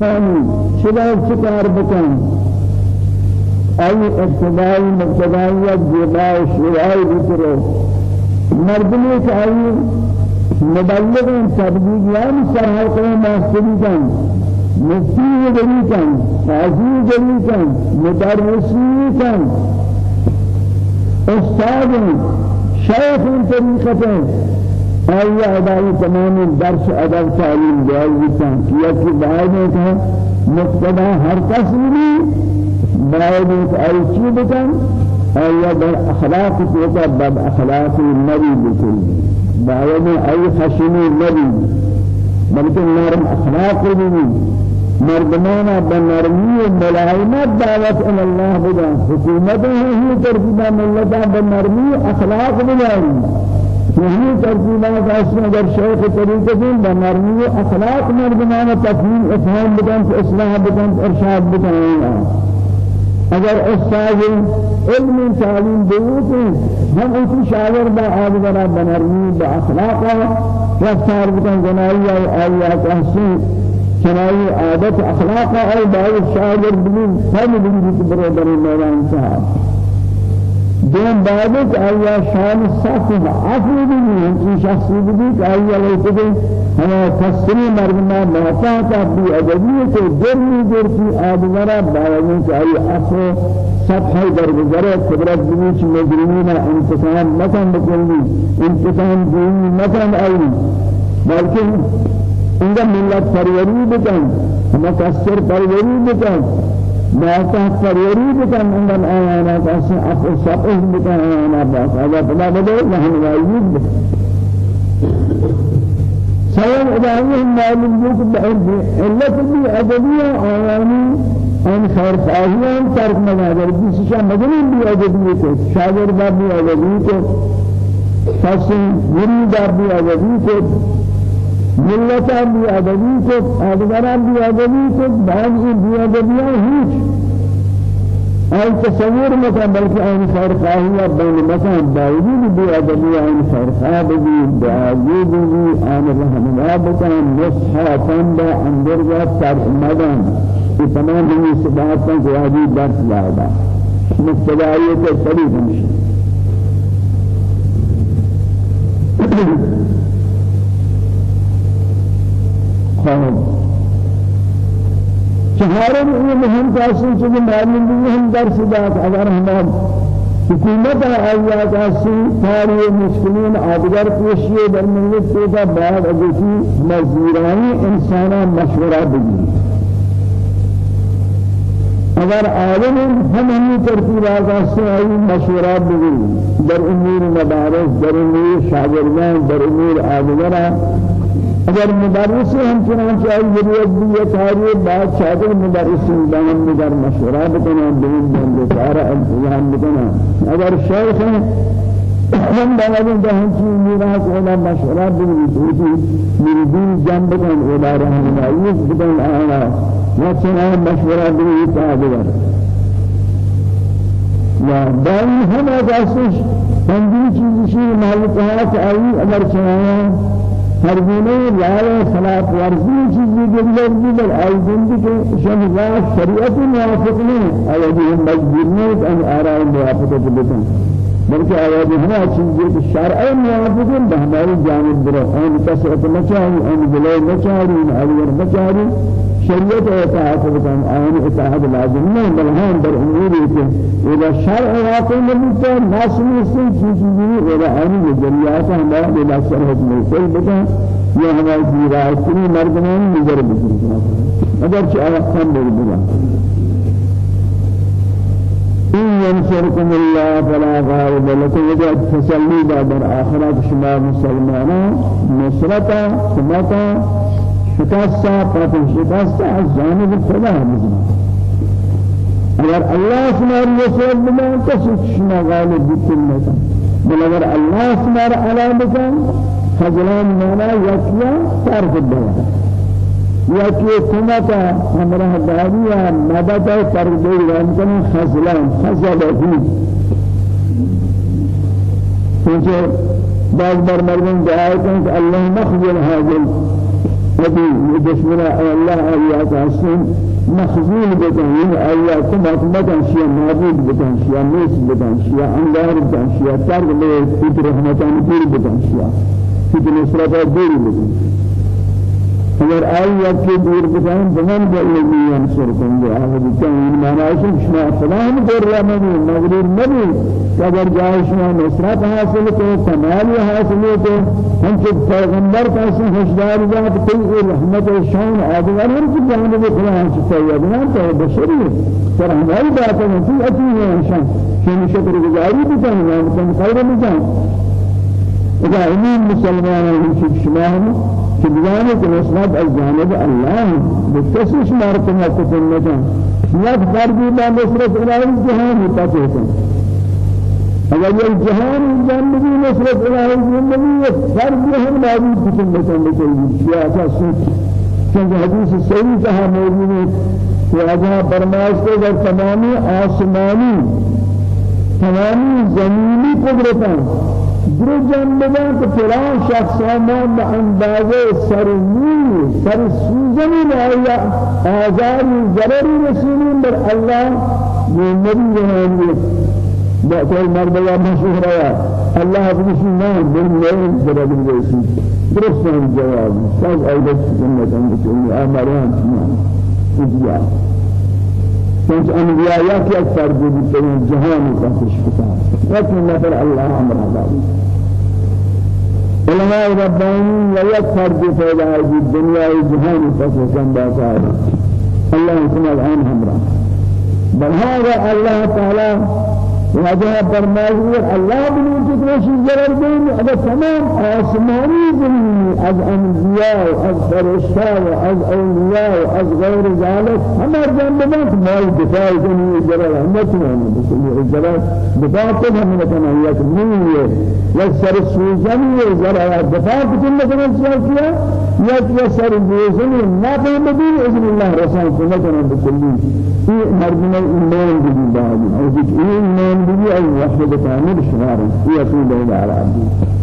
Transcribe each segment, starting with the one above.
تمامی شدا چکار بکن ای ابتدائی مبتدائیت جباء شرعی بکرو مردمی که ای مبلغ تبلیغ یعنی کریں ماستری کن مفتی جلی کن قاضی جلی کن مدرسی کن استاد شیخ طریقته. آیا ادای تمام درس ادب تعلیم جائز بکن کیا بعد میں کہ مقتدا ہر کس بھی بعد میں ای چی بکن؟ آیا در اخلاق کو بد اخلاق النبی بکن؟ بعد میں ای خشنی نبی. بلکہ نرم اخلاق بھی مردمانا بنرمی و ملائمت دعوت ان اللہ بدا حکومت ہی ترتیبہ ملتا بنرمی اخلاق بداری یہی ترتیبات أصلا اگر شیخ طریقہ دین بنرمی اخلاق مردمانا تفہیم افہام بدن اصلاح بدن ارشاد بدن اگر استاد علم تعلیم دیوتے ہم اسی شاعر با آدھگرہ بنرمی با اخلاقا رفتار بدن جنائی آیات احسین چنائی عادت اخلاق اور بعض شاگر بلین سب بلین کی برابر میدان صاحب دون بعد آیا شان صف عفو بھی آیا لیتے کہ ہمیں تسری مرنا موتا کا بھی ادبی کو جرمی جرتی آدمرا کہ آیا عفو صفحہ در گزرے قدرت بنیچ مجرمین انتقام مکن بکنی انتقام دینی مکن آئی بلکہ انجا ملت پروری بکن مکسر پروری بکن. باتا پروری بکن انجا آیانا کسی اخر سقف بکن آیانا باس. اگر پدا بدے نحن وائید بکن. سوال ادعائي هم معلوم يوك بعد علت بھی ادبیہ آیانی آن خیر خواهیان ترک مگادر بیسشا مدنی بھی ادبیہ کو شاگر بھی ادبیہ کو فصل مرید ادبیہ کو ملتا بھی ادبی کو آدگران بھی ادبی کو بعضی بھی ادبیاں ہیچ آئی تصور مکان بلکہ آئین خیر خواہی بین مکان باوجود بھی ادبی آئین خیر خواہ بھی بعاجید بھی رحمنا بکان نصحا فندا اندر جا تر مدن. یہ تمام ہمیں صبحات کا جوابی درس لادا مقتدائیت طریق ہمشی خواهد چهارم یہ مهم تاثیر چیز معلوم بھی ہم درس داد. اگر ہم حکومت آیات اسی ساری مشکلین آدگر پیشیے در ملت کا بعد اگسی مزدورانی انسانا مشورہ بگی اگر عالم ہم ہمی ترتیبات سے آئی مشورہ بگی در امور مدارس در امور شاگردان در امور آدگرہ اگر مدرس ہم چنانچہ ضرورت بھی یہ تاری بات شاگرد مدرس دان مدر مشورہ بکنا دین دین بیچارہ انتظام بکنا۔ اگر شیخ ہیں ہم بلدن دہن چیز میراث اولا مشورہ بکنی دوتی میری دین جنب کن اولا رحمنائیت بکن آنا و چنان مشورہ بکنی تابدر یا دائم ہم اگرسش ہندی چیزشی محلقات آئی اگر چنان ہر گنے لائے صلاة ورزی چیزی گزر دیگر آئی زندگی کے شمزا شریعت موافق نہیں آیا مجبور نہیں آن آرائی موافقت بکن بلکہ آیا بھی ہمیں چیزی کہ شرع موافق ہیں ہماری جانب برو ان کسرت مچاری آن گلے مچاری آن علیور مچاری. شریعت اطاعت بکن. آن اطاعت لازم نہیں بل ہم در اموری کہ اذا شرع واقع نبیتا ناس نیستن چیزی اذا آنی جریات ہمارا بلا شرحت محصل بکن. یا ہماری زیراتنی مردمان نظر بکن اگر چی آوات کم بگا إن ينصركم الله فلا غالب لكم إذا تسلي در آخرات شما مسلمانا نصرتا سمتا شکست قاتل شکست از جانب خدا مزنا اگر الله سمار يسر بما کسی شما غالب بیتن نکن. بل اگر الله سمار علا بکن خجلان مانا یکیا طرف دوا یکی کمتا همراه داریا مدد تردید وانکن خجلان خجلتی چونکه بعض بر مردم دعای کنند الله مخجل هذا أبي يدشمنا الله آيات حسن مخزون بتن آيات كما كما شيء معبود بتن شيء ميس بتن شيء أنوار بتن شيء تارك له في رحمتان كل بتن شيء في نصرة بتن. اگر آیات کے دور بتائیں بمن بالذی ینصرکم بآخر بتائیں معنی ہے شما فلان دور یا نبی مغرور نبی اگر جائے شما نصرت حاصل کو کمال حاصل ہم سے پیغمبر سے ہوشیار ذات کوئی رحمت و شان آدگر ہر کی جانب خدا سے سید نہ تو بشری پر ہماری بات ہے کہ اتی ہے شان کہ شکر گزاری بتائیں ہم خیر بتائیں اذا امين مسلمان شما کہ بیان کہ نسبت از جانب اللہ بکسش مارکنا کتنتا یک فردی با نصرت جہان پاتے ہیں اگر یہ جہان جانبی نصرت الہی زندگی ایک فردی ہم معبود کتنتا بکلی سیاسہ سوچ چونکہ حدیث صحیح کہا موجود ہے کہ اجہا برماش کو در تمامی آسمانی تمامی زمینی قدرتان در جنبان که فلان شخص ما به اندازه سرنی سر سوزنی آیا آزاری ضرری رسیدیم بر الله. نبی جهانی مرد یا مشهور آیا الله بنشین نه دل نه ضرری رسید. درست هم جواب. ساز آیدت جنت هم بکنی آمران اجیا چونچ یا کی اکثر بھی جهانی کا خوش لكن نفر الله أمر هذا علماء رباني ويكثر بفعل هذه الدنيا جهان فسوسا باطار الله يسمى الآن همرا بل هذا الله تعالى وجه فرمائے اللہ بنو جتنے شجر دین اگر تمام آسمانی زمین از انبیاء از فرشتہ از اولیاء از غیر ذلك ہمار جنب میں مال دفاع کنی جرا رحمت ہے بسم جرا دفاع کو ہم نے کہا یہ نہیں ہے یا سر سوزن ہے ذرا دفاع کو نے کہا کیا یا کہ سر سوزن نہ بمدین اذن اللہ رسول کو نہ کہا بکلی یہ مردنا ایمان بھی بعد بھی ای وحد کامل شمار یہ اصول ہے عربی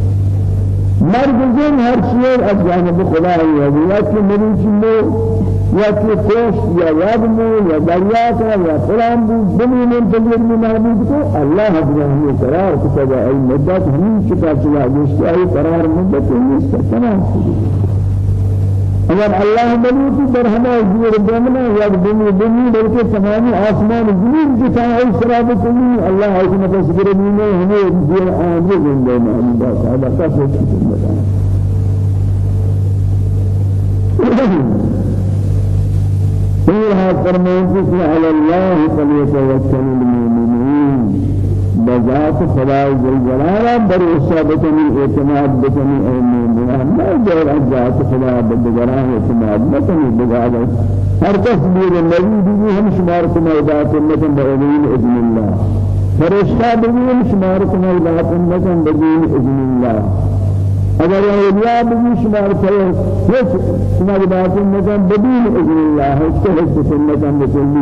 مرد زن ہر چیز از جانب خدا ہے یا کہ میری چیزوں یا کہ کوش یا یاد میں یا دریا کا یا فلان بھی زمین میں دلیر میں محبوب کو اللہ ابراہیم قرار کہ ای مدت ہم چکا چلا جس کا قرار مدت نہیں تمام اگر اللہ ملوك در ہمیں زیر بمنا یا دنیا دنیا بلکہ تمامی آسمان زمین کی تاہی سراب کلی اللہ حکم تصبر نینے ہمیں دیر آنجے زندے معنی بات ہے بتا سوچ کی بتا فيها فرمانك على الله فليتوكل المؤمنين بذات خدای جل جلاله بر اصابت من اعتماد بکنی ای مومنان ما غیر ذات خدا بدگران اعتماد بکنی بگاده هر بیر نبی ہم شمار کو ذات لکن بغیر اذن الله فرشتہ بھی ہم شمار کو ذات لکن بغیر اذن الله اگر اولیاء بھی شمار کرے ہیچ شمار بات نکن بدون اذن اللہ ہے کہ ہیچ سنتن بکلی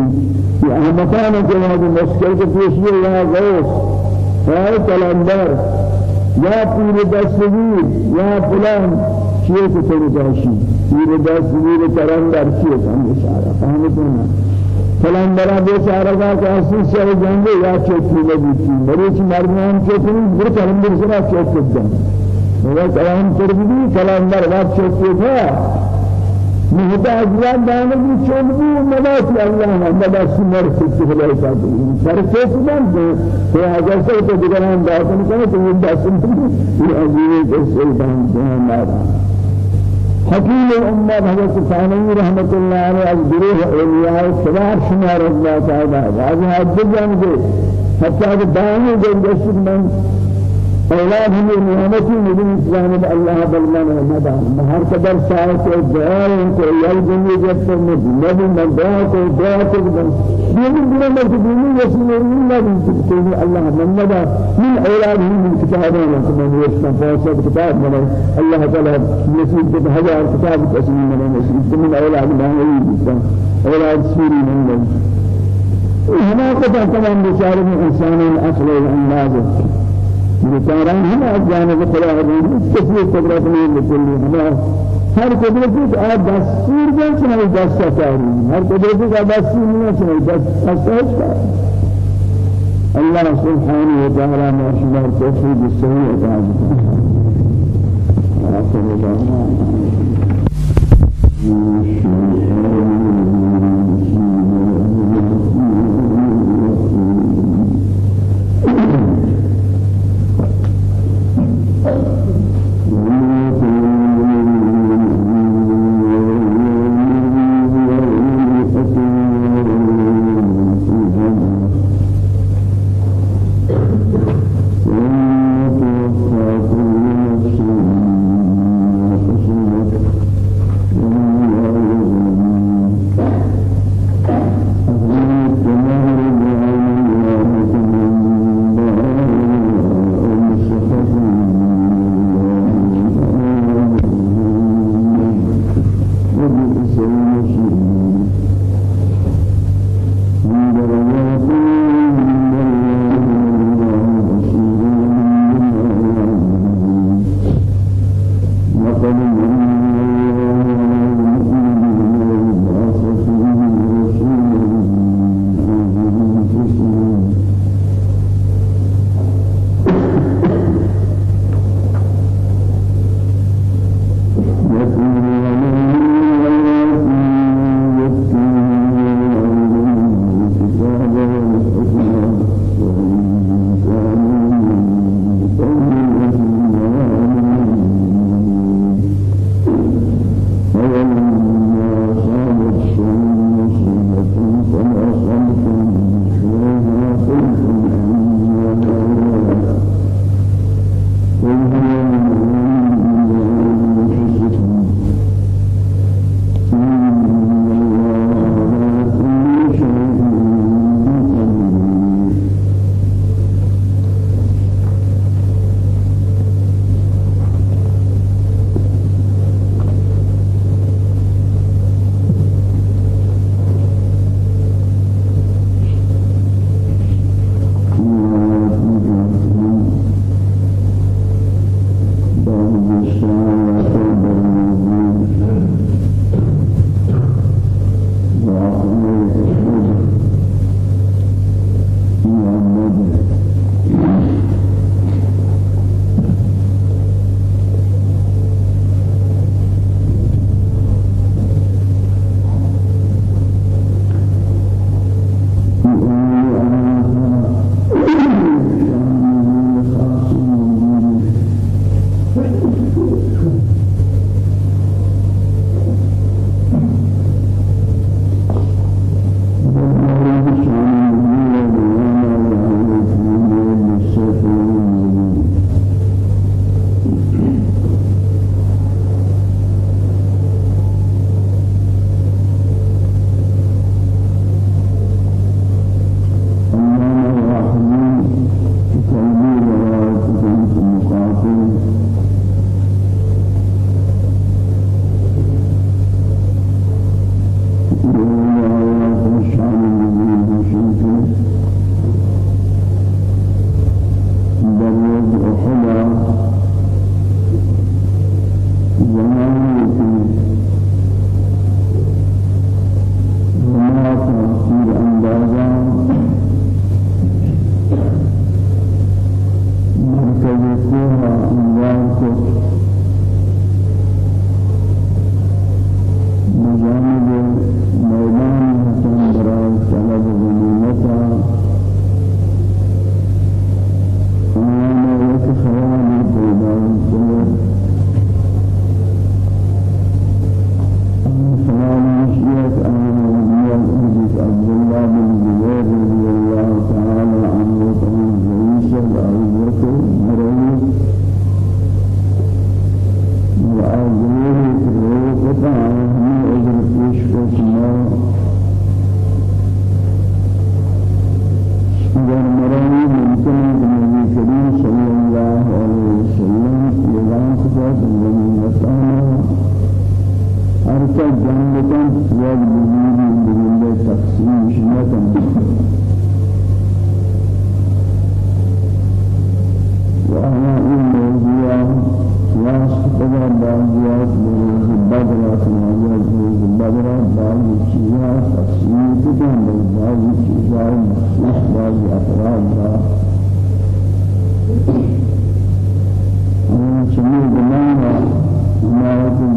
یہ احمقان کے وہاں مشکل کے پیشی یا غوث یا کلندر یا پیر دستگیر یا فلان چیئے کو تیرے جاشی پیر دستگیر کلندر چیئے کم اشارہ فهمتو نا کلندر بیچارہ کا کہ اسی سے جنگے یا چوکی لگی تھی مریچ مردمان چوکی بر کلندر سرا چوکی جنگے وہ کلام تربیتی کلام وقت چوکی تھا محتاج یاد دانے کی چوبی مدد اللہ نے مدد سمر سے خدای کا سر سے سبحان دے تو اگر سے تو دیگران دعوت کرے تو یہ داسن یہ عزیز کے سلطان جہان حکیم الامت حضرت ثانوی رحمت اللہ علیہ از گروہ اولیاء سوار شمار تعالی واجہ حد جانتے حتی کہ دائمی جنگشت من أولاد ہمیں نعمتی نبی اسلام اللہ بلمان مدى ہر قدر ساعت و دعا کو یل جنگی جب تو نبی من دعا کو دعا کو دین بنا مرد دین رسول اللہ نبی اللہ من مدى من أولاد من کتابنا من يشتم فاسد کتاب من. اللہ تعالی نصیب کو ہزار کتاب تسلیم من نصیب من أولاد من أولاد سوری من هنا قد تمام بشارة إنسان الأصل والأنباز بشاران هم از جانب خدا هدیم کسی قدرت نہیں لکلی ہما ہر قدرتی کا دستور جن چنائی دستا کاری ہر قدرتی کا دستور نہیں چنائی دستا کاری الله سبحانه وتعالى ما شمار توفيق السوية بعد آخر دعوانا حمایت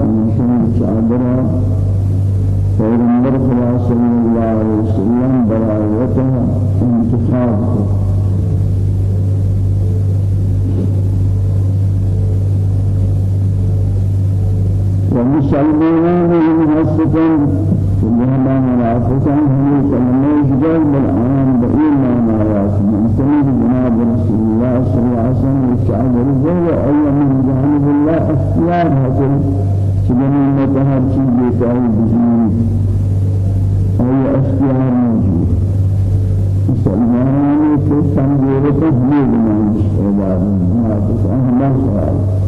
مشن چادرہ پیغمبر خدا صلی اللہ وسلم برایتها انتخاب منافقا هم كلمة جدال بالعام بإيمان آيات من سيد جناب رسول الله صلى الله عليه وسلم الشعب الرجل أي من الله اختيار حاصل سبحانه متهر شيء بيساوي بجنين أي اختيار موجود۔ مسلمانان کے سمجھے تو یہ بنائیں عبادت منافق الله سبحانه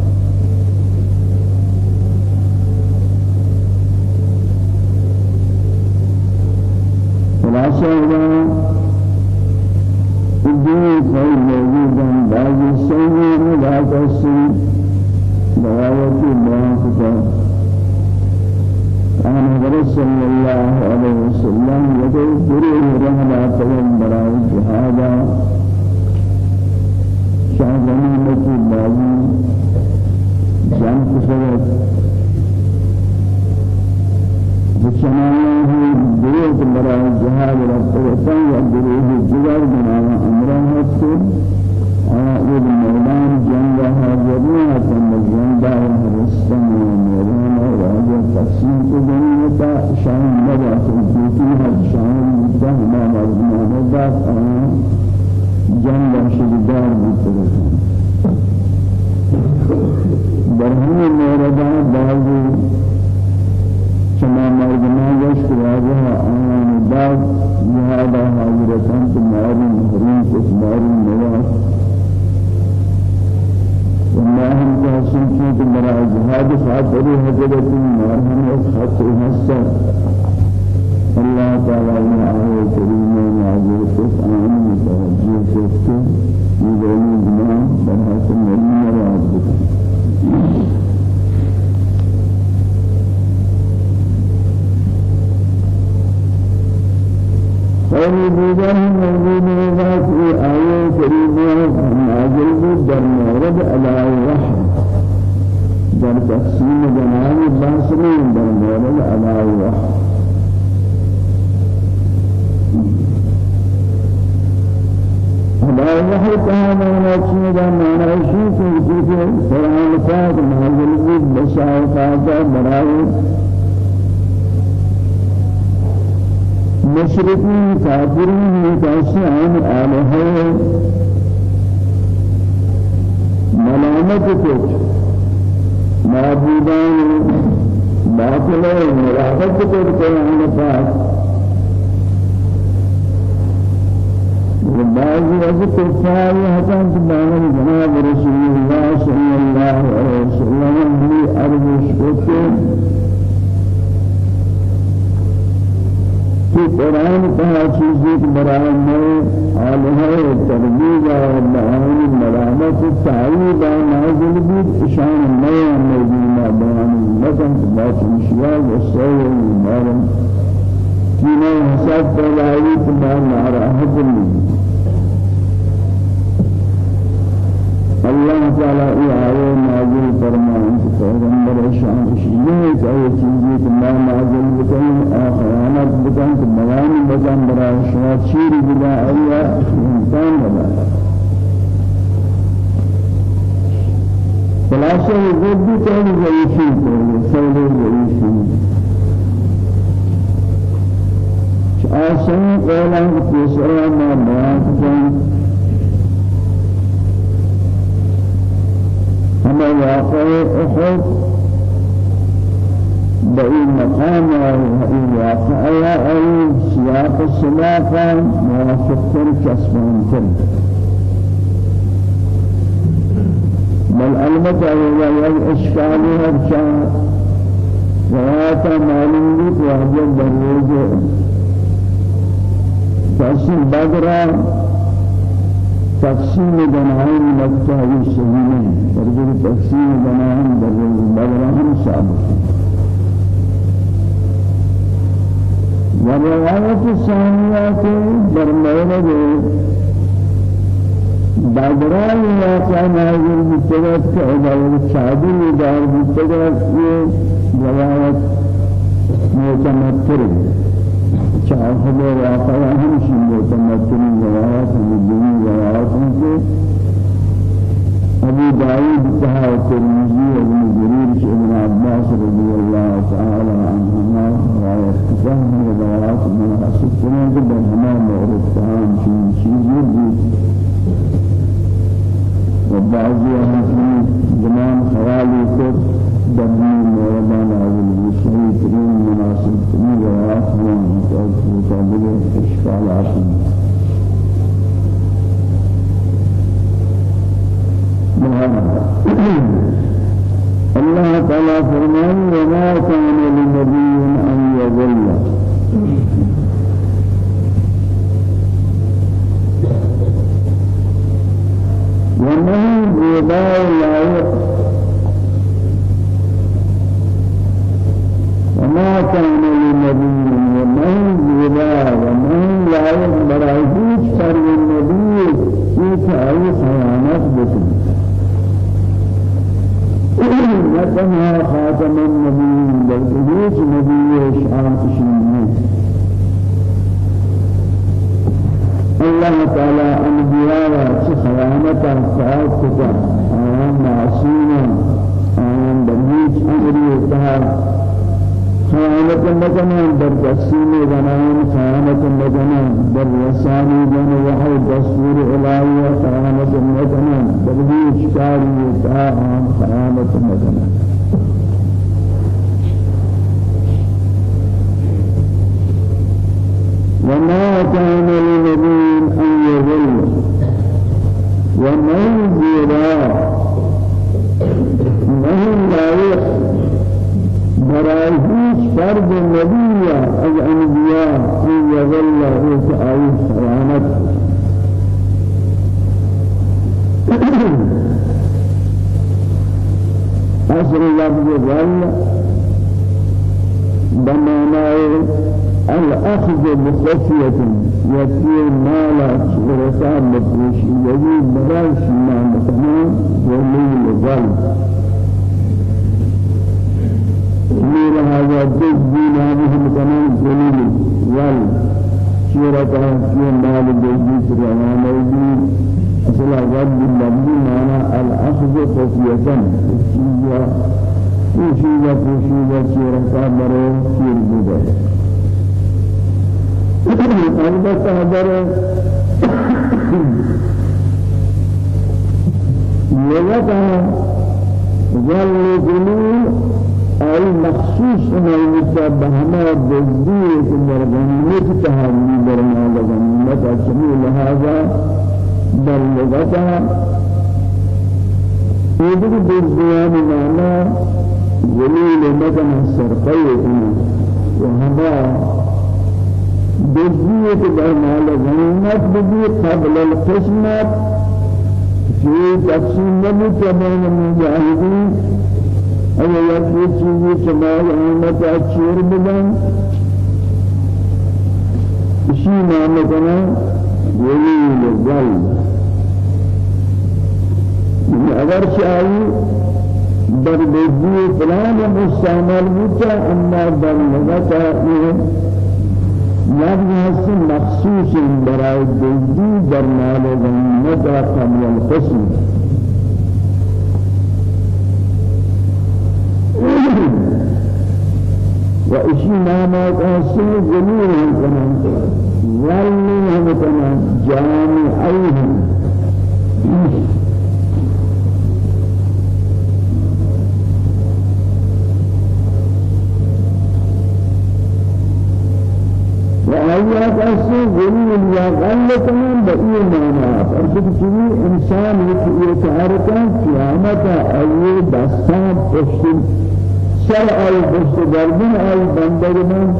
خلاصہ ہوا الدين خير موجودا بعض السنين وبعض السنين رواية المواقفة كان حضرت صلى الله عليه وسلم يدعو جريه رهلا فلن براء جهادا شاه غنيمة البازي جان كسرت. بشماله دروت برای جهاد. رفتن یا دروت جگر بناوا امران هستی آیا میدان جنگ حاضرین هستند جنگ هرستان راجع تقسیم کو دنیا شان نبا سنتی هر شان مدة ما مردمان داد آیا جنگ شدیدار بود برهان موردان بعضی شما مردمان گشت واجه آن بعد جهاد حاضرتان تماری محرم تماری نواز. مرا جهاد خاطر حضرت مرهم خاطر حسن الله تعالى آية كريمة نازل قرآن متوجه كفته يقول لنا برهات مريم رابطة اور دیگر موجود ہوگا کہ آیے کریمہ نازل در علاء وحی در تقسیم جناب باسری در مورد علاء وحی علاء وحی کہا مولا چیزا معنی شیئے کہ قرآن پاک نازل بھی بشائفات برائے مشرقين كافرين متأسعين آلهة ملامت کچھ معبودان باطل مراقبت کچھ قرآن پاک بعض از کفار حسن بان جناب رسول الله صلی الله علیه بھی ارزش کرتے کہ قرآن کہا چیزیں کہ برائے میں آلہ تربیج اور بیان ملامت تعیید بھی اشان نئے موجودہ بیان لکن بات اشیاء و سوء المارم کینے حساب پروائی تمہار ناراحت نہیں الله تعالى آية نازل فرمان پیغمبر شان شیعه کہ یہ چیزیں کہ ما نازل بکن آخرانت بکن کہ بیان بکن برای شما چیری بلا. آیا انسان بلا بھی کہیں ضعیفی کرے سولے ضعیفی آسان قولا تیسرا ما بیان هما واقع أحد بأي مقام أي واقع أي سياق السلاقة موافق تر كسبان تر بل البته هو الإشكال هرشان وهذا معلوم لك وهذا دروج تأصيل بدرا تقسیم بنائی مکتابی صحیح نہیں درجہ تقسیم بنائی بلرہم ثابت الثانية در مورد بدراء واقع نازل بتجرد كعبادة شادي دار بتجرد یہ روایت متمثل شاهد واقع هم شيء متمثل روایت هم کے ابو داود کہا ترمذی ابن جرير ابن عباس رضي الله تعالى عنهما روایت فهم روایات من حسب سنة بهما مورد تام شيء شيء جديد وبعض أهل زمان خوالي كتب دمي موردان أول مناسب ترين روایات من مقابل إشكالات الله تعالى فرمان وما كان أصل رب اللبي معنى الأخذ خفية الشيء وشيء وشيء شيرة برو شير بده البته در لغتها ظل جلول أي مخصوص ما يتبع هما بالذيك برغنية تهاني برنا لغنية جميل هذا بل لغتها يدري بالزيان معنى جلول مدن السرقية وهما بالذيك برنا لغنية بدي قبل القسمة في تقسيم نبي بين المجاهدين اگر یک چیزی شمال احمد اچیر بدن اسی نام کنا ولی لزل اگر چاہی در بیزی فلان مستعمل بوتا اما در لغتا لفظ هست مخصوص برای بیزی در مال غنیمت قبل القسم وإشي ناما قاسم جميل هم كمان ظلم هم كمان جامعيهم وآيات قاسم جميل يا غل كمان بقي مانا فرد كذي إنسان يتعرف قيامة أي دستان پشت سر آئی دست دردن آئی بندر من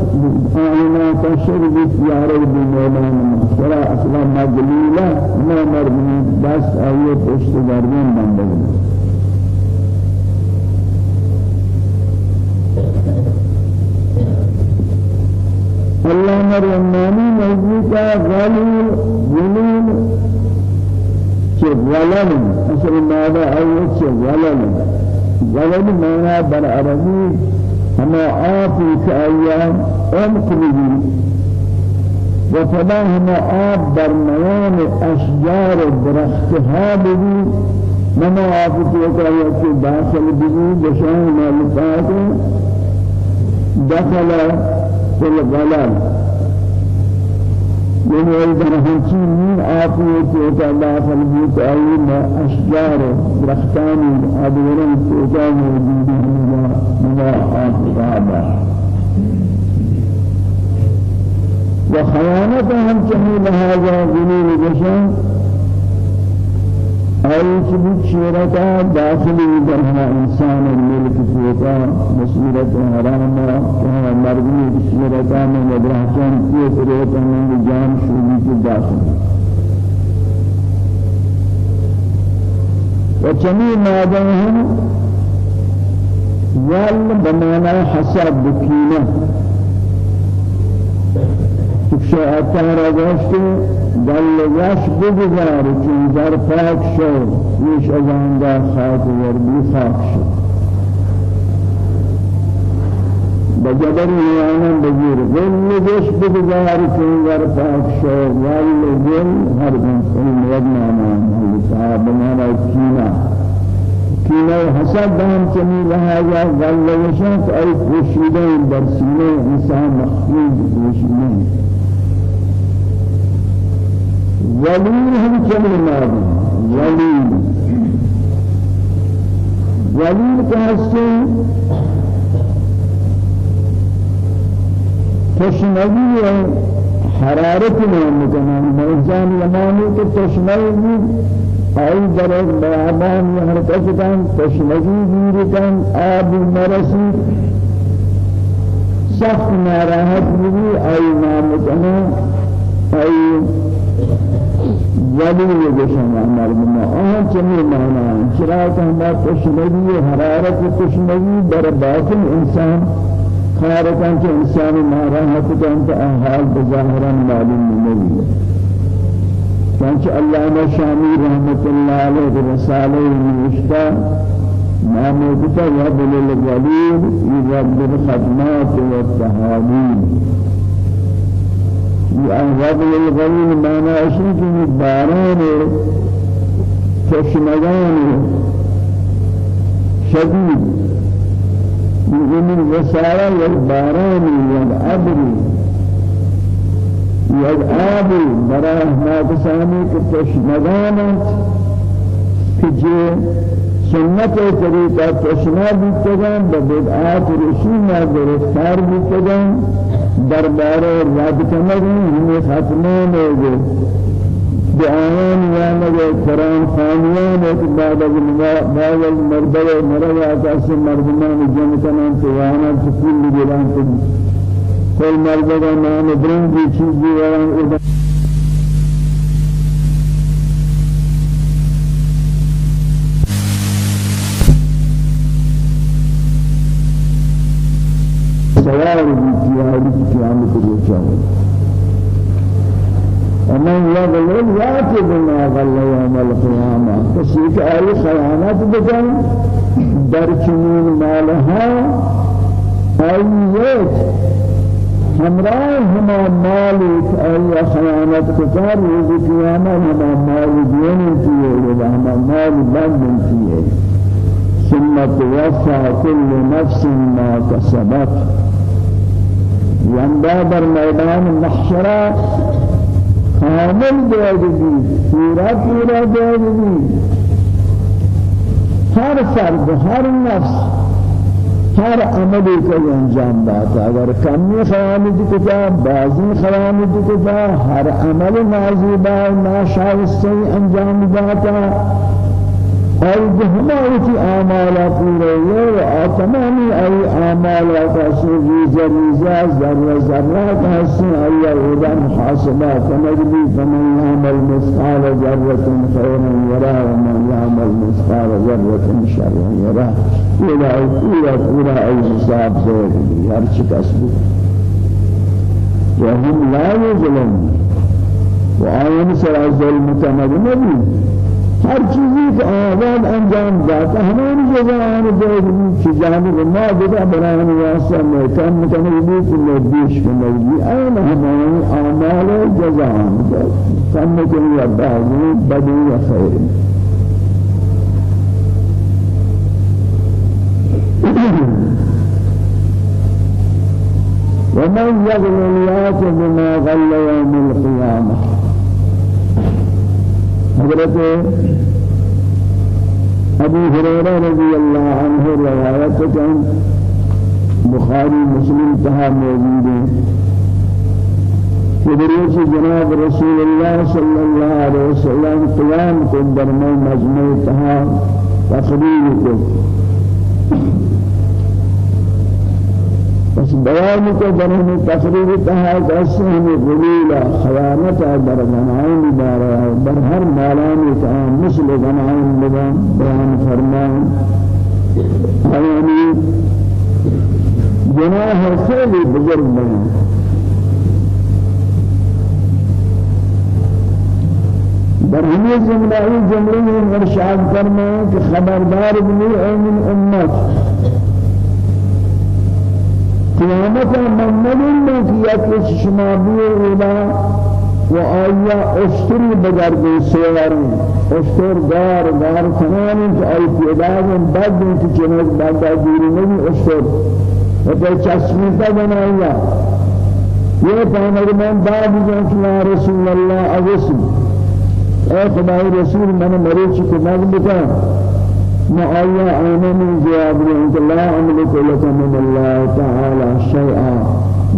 آئینا تشر بسیاره بمیلان سرا أصلا مدلیلا ما مرمی دست آئی دست دردن بندر من. اللہ مرمانی نزدیکا غلیل جلیل چه غلل اصل ماذا آئی چه غلل ولد مانا بر عربی ہما آفی کائیان عمق بھی وفدا ہما آب بر میان اشجار درختها بھی مما آفی کائیان کے داخل بھی بشان مالکات. دخل في الغلال يعني أيضا هنشين آفية توتا داخل بيت أيما أشجار درختان أدوران توتا موجودين من آفية وخيانتهم جميل هذا غلول جشن أي شبك شيرتا داخلي درها إنسان الملك فيتا مسيرة حراما كما مرغي شيرتا من إبراهيم في سريتا من جام شوبي داخل۔ وجميع مادهم يال بمعنى بكينه شاعتان را گوشت دل یش بگذار چون در پاک شو. نیش از آنگاه خاک وربی خاک شو بجبر نیانم بگیر. گل گوش بگذار چون در پاک شو. ول گل هر گن این ود نامان صاحب بنا کینا کینا حسد دام چنی لہذا گل وشان ای پوشیدہ در سینه انسان مخفوض پوشیدہ وليل هم كم ماضي وليل وليل كهسي تشنوی حرارت میں مکمل موزان یمانی کے تشنوی آئی درد بیابان یا حرکت کن تشنوی گیر کن آب مرسی. سخت ناراحت بھی آئی نامکمل آئی ولی گشن أمر بنا آن چنین معنی چرا که ما تشنگی حرارت تشنگی در باطن انسان خارجان که انسان ناراحت کن که حال بظاهرا معلوم نہیں چنانچہ علامہ شامی رحمت اللہ علیہ رسالہ نوشتہ نام کتا یبل الغلیل یبل الخدمات والتحامین وأهواب الغنين معنى أشيك باران كشمدان شديد من الوسائل والباران والعبر والآب براه ما تسامي كتشمدانت کہ سنت طریقہ تشنا بیتگان ببدعات رسولنا گرفتار بیتگان دربار رد کنگان ہمیں ختمان ہوگے دعایان یانگے قرآن خانیان ایک بعد از از مردے مرد آکاس مردمان جمکنان توانا تکیل لگران تکیل کل مردگا نام درنگی چیزی وران سوار في هذه القيامة الرجال ومن يغلل يأتي بما غل يوم القيامة فسيك أي خيانات بكن دركنين مالها أيات همراه هما مالك أي خيانات كتار روز القيامة هما مال دين فيه هما مال بند فيه ثم توفى كل نفس ما كسبت ينبا در میدان محشرہ کامل دیگی پورا پورا دیگی ہر فرد ہر نفس ہر عملی کو انجام داتا اگر کمی خیانت کتا بعضی خیانت کتا ہر عمل نازیبا ناشائستی انجام داتا اور جہماوتی آمالا پورے یہ ای آمالا کسی ریزا ریزا ذرہ ذرہ کسی ای اودا محاسبہ کنجلی فمن یعمل مثقال ذرة خیرا یرا ومن یعمل مثقال ذرة شرا یرا پورا پورا پورا ای حساب زوری ہر بود وهم لا يظلمون. وآيان سرع ظلم تمد نبي ہر چیزی کا آزاد انجام داتا ہمان جزان دیگی چی جانب ما بدا بران واسطہ میں کم کنگی کہ میں بیش کنگی این ہمان آمال جزان کم کنگی بعضی بدی و خیر. ومن يغل اليات بما غل يوم القيامه حضرت ابو هريرة رضي الله عنه روایت کن بخاری مسلم تها موجود ہے جناب رسول الله صلى الله عليه وسلم قيام کو درمیان مجمع تها بس بیان کو درہم تقریر تہا کسی ہمیں غلیلا خیانت در غنائن بارا بر ہر مالان کہاں مثل غنائن بگان بیان فرمان. حیانی جناح خیلی بزرگ بیان در ہمیں جملہ جملے میں ارشاد فرمائے کہ خبردار بنی اے امت. قیامت من نبین کیا کہ شما بیولا و آیا اشتری بگرد سوارن اشتر دار دار تمامی که آی پیداغن بعد این که چنگ بعد دیری نبی اشتر. و تو چشمیتا بنایا یہ پاہمد من بعد جان کہ یا رسول اللہ اغسل اے خدای رسول من مریچ کو نظم ما آیا آمن جواب أنت لا أملك لك من الله تعالى شيئا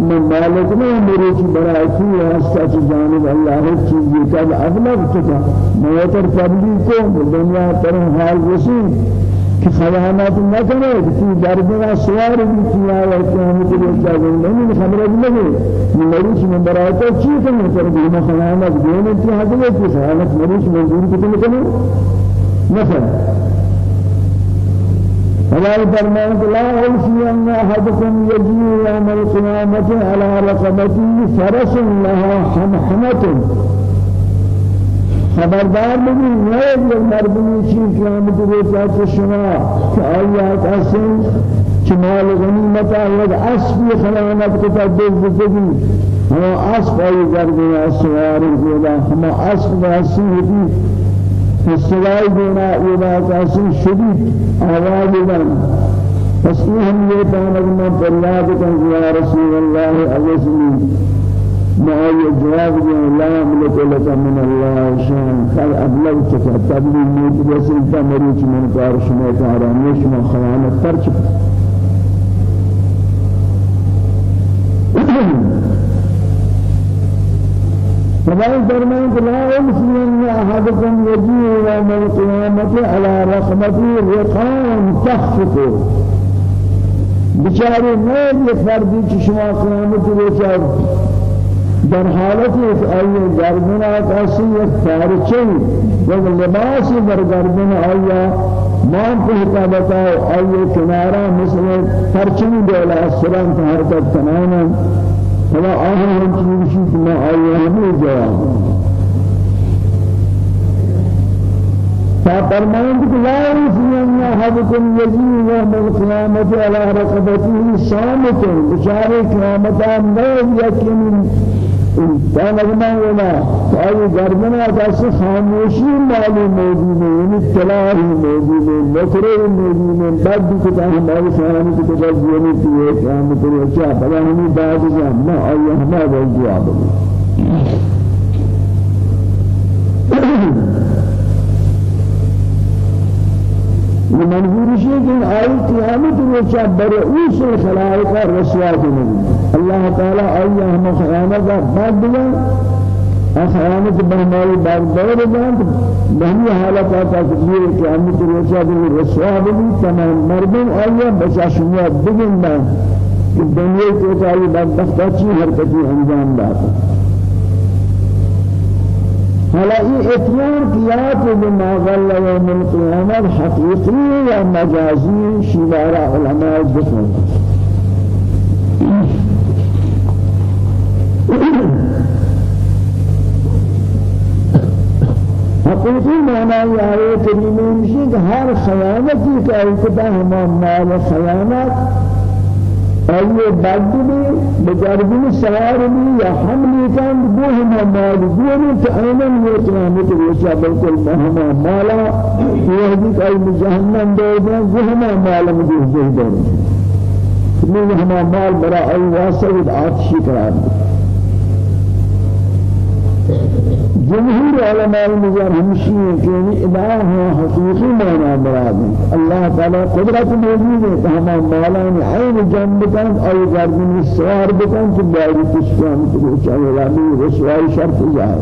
من مالك ما مريك برائتي واسطة جانب الله کب اغلب چکا موتر قبلی کو دنیا پر حال کہ خیانات نہ کرے کہ دربہ سوار کہ ہم کو یہ نہیں خبر نہیں مریض میں برائے چی کرنے پر بھی خیانت دینے کی حاضر ہے خیانت مریض منظور کتنے کرے مثلا فلا فرمان لا أن أحدكم يجي يوم القيامة على رقبته فرس لها حمحمة. خبردار بگی نه یک مردمی چی قیامت روز شما که آیات اصل کمال غنیمت یک اسبی خلانت کتا دل بگی ہما اسب آئی گردی سواری جودا ہما اسب واسی ہوتی فسلائی دینا ایدا کاسی شدید آواز دن پس یہ ہم یا رسول اللہ علیہ ما أي جواب لا أملك لك من الله شيئا خير أبلغتك تبلي موت رسول تمريج من كار شما كارانيش من خيانة ترك فلا فرمان لا يمكن أحدكم يجيء يوم القيامة على رقبته رقام تخفق بچاری نه فردی که شما قیامت رو در حالتی که آیا گردن آکاسی یک فارچه یک لباسی در گردن آیا. مان په حکابتا آیا کنارا مثل پرچمی دولا السلام که حرکت تماما فلا آها هم که ما آیا همه جواب. ففرمایند کہ لا يسمعن أحدكم يزيد يوم القيامة على رقبته صامت بشار قيامة لا يكن انسان اجمع ولا فأي جرمنا داس خاموشی معلوم موجود ہے یعنی اطلاعی موجود ہے نکرے موجود ہے بعد کتا ہماری خیانی کی تجزیانی کی ہے کہ ہم تو کیا بلا ہمیں بعد جامنا آئی ہمارا جواب منظور قیامت روچا برعوس الخلائق رسوات نبی اللہ تعالی آئی ہم خیانت بعد دیا خیانت بہمائی بعد دور جانت بہمی حالت آتا تکبیر قیامت روچا دل رسوا تمام مردم آئی بچا شما بگن دا کہ دنیا کو چاہیے بدبختہ چی حرکتی انجام داتا هلا اتیان کیا کہ بما غل يوم القيامة حقيقي یا مجازی شیوارا علماء حقیقی معنی آئے کریمی مشی کہ ہر خیانتی کا اتباہ ہمان مال خیانت أي بدل بجربين سوار بي يا حمل كان بوهم مال بوهم تعين يتنامت ويشا بالكل مهما مالا. يهديك أي جهنم دورنا بوهم مالا مجوز دورنا من هما مال برا أي واسع عطشي قرار جمهور علماء نظر همشی کہ الہ حقیقی معنی مراد. اللہ تعالی قدرت موجود ہے کہ ہم مالان عین جنب کن اور گردن سوار بکن کہ باری تشکان تو چاہے رابی رسوائی شرط ظاہر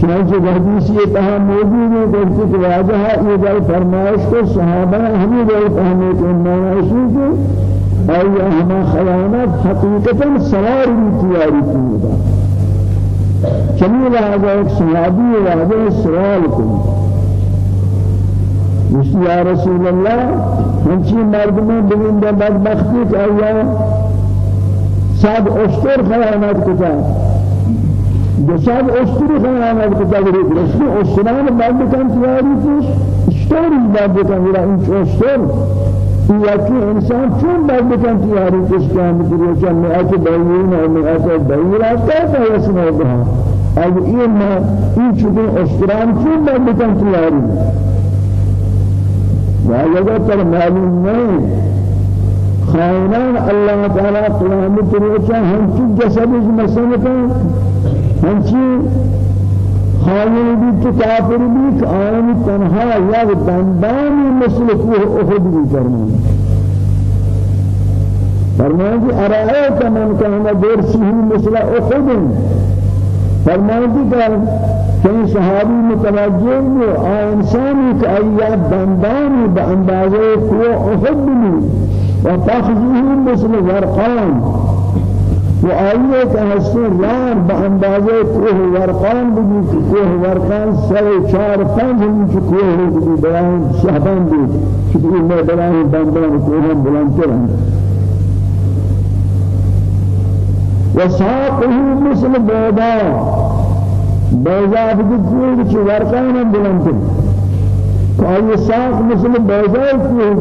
چنانچہ حدیث یہ کہا موجود ہے کہ واجہ یہ جائے فرمائش کو صحابہ ہمیں جائے فہمے کہ انہوں آیا ہما خیانت حقیقتا سوار بھی تیاری کی چمی لہذا ایک سوابی واضح سوال کو مشتی یا رسول اللہ ہنچی مردموں بگندہ بدبختی کہ آیا سب اشتر خیانت کتا. دو سب اشتر خیانت کتا گرید رسول اشتران بدبکن تیاری کش اشتر بدبکن گرید اشتر؟ یکی انسان چون بعد بکن تیاری کشکان بکری چون میات بیین و میات بیین راستا تا یسمع بها اگر این ما این چون اشترام چون بعد بکن تیاری و اگر تر معلوم نہیں خائنان اللہ تعالی قیامت روچا ہم چون جسد مسلم ہم چون خائن بھی تو کافر بھی کہ تنہا یا دندانی مثل کوہ احد بھی فرمان. فرمان کہ ارائیت من کہنا درسیہ مثل احد فرمان کہ کئی صحابی متوجہ ہو انسانی کہ ایا دندانی باندازے کوہ احد بھی وتخذه مثل ورقان. و آئیے کہ حسن ران باندازے کوہ ورقان بھی کوہ ورقان سر چار پنج ہم کی کوہ بھی بیان شہبان بھی شکری میں بیان بندان کوہ بلند کرن وساقه مثل بيضا بيضا بجد في ورقان بلند كأي ساق مثل بيضا فيه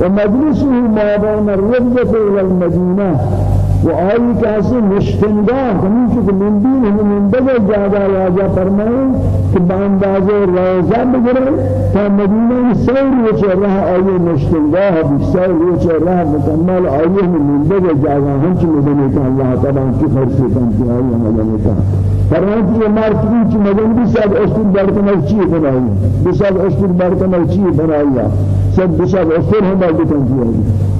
ومجلسه ما بين الربة إلى المدينة وآئی کیسے مشتنگاہ ہمیں چکہ من دین ہمیں من بگے جاگا واجہ فرمائیں کہ بانداز روزہ بگرے تا مدینہ سیر وچے رہ آئی مشتنگاہ بھی سیر وچے رہ مکمل آئی ہمیں من بگے جاگا ہم چی مدنے کا اللہ تعالیٰ کی خرسی کنتی آئی مدنے کا فرمائیں کہ چی مدن سب اشتر برکن اچھی بنائی سب اشتر برکن اچھی بنائی سب سب اشتر ہم برکن آئی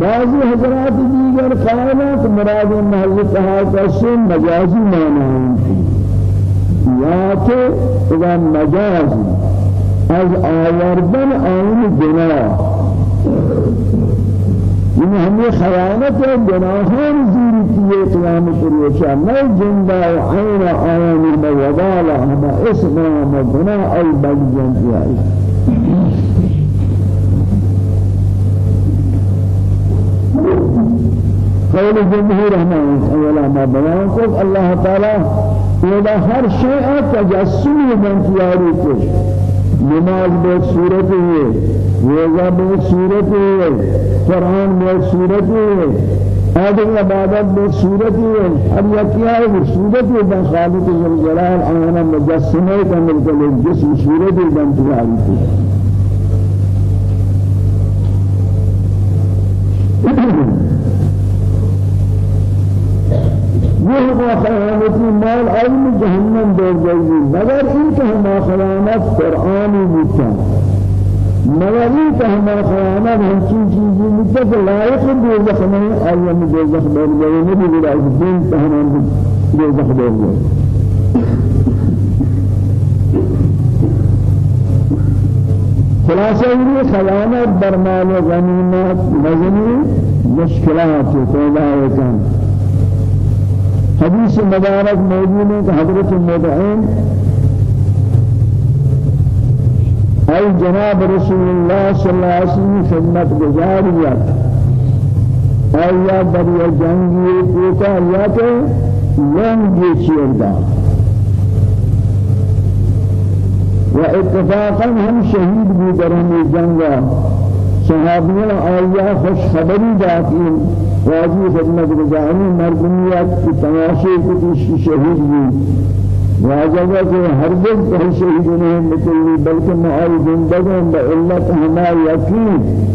بعض حضرات دیگر قائلات مراد محل کہا کہ مجازی معنی ہیں۔ یا کہ اذا مجاز از آوردن آن گناہ این ہمیں خیانت و گناہان زیری کیے قیامت روشا میں جندہ عین آیان الموضالہ ہما اسم و گناہ البجن کیائی قول جمهور رحمه اولا ما بیان کو اللہ تعالی یہ ہر شیء تجسم من کو نماز بے صورت ہے روزہ بے صورت ہے قرآن بے صورت ہے آدم عبادت بے صورت ہے اب یہ کیا ہے صورت ہے بن خالق الجلال آنا مجسمے کا ملکل جسم صورت بن تیاری یہ وہ خیانتی مال علم جہنم دور جائے مگر ان کے ہما خیانت قرآنی بوتا مگر ان کے ہما خیانت ہم چیز چیزی بوتا کہ لائق دوزخ میں آئیم دوزخ دور جائے نبی بلائی دین تہنان دوزخ دور جائے خلاصہ یہ خیانت برمال غنیمت مزنی مشکلات پیدا ہوتا ہے حدیث مبارک موجود ہے کہ حضرت مدعین اي جناب رسول الله صلى الله عليه وسلم خدمت گزاریت آیا در جنگی کوتا یا کہ لنگی چیردا و اتفاقا هم شهید بھی در ہمیں جنگا صحابیان آیا خوش خبری داتین واجی خدمت گزاری مردمیت کی تماشے کی شہید بھی واجبہ کہ ہر دل پر شہید نہیں نکلی بلکہ معائی زندگوں بعلت ہمارا یقین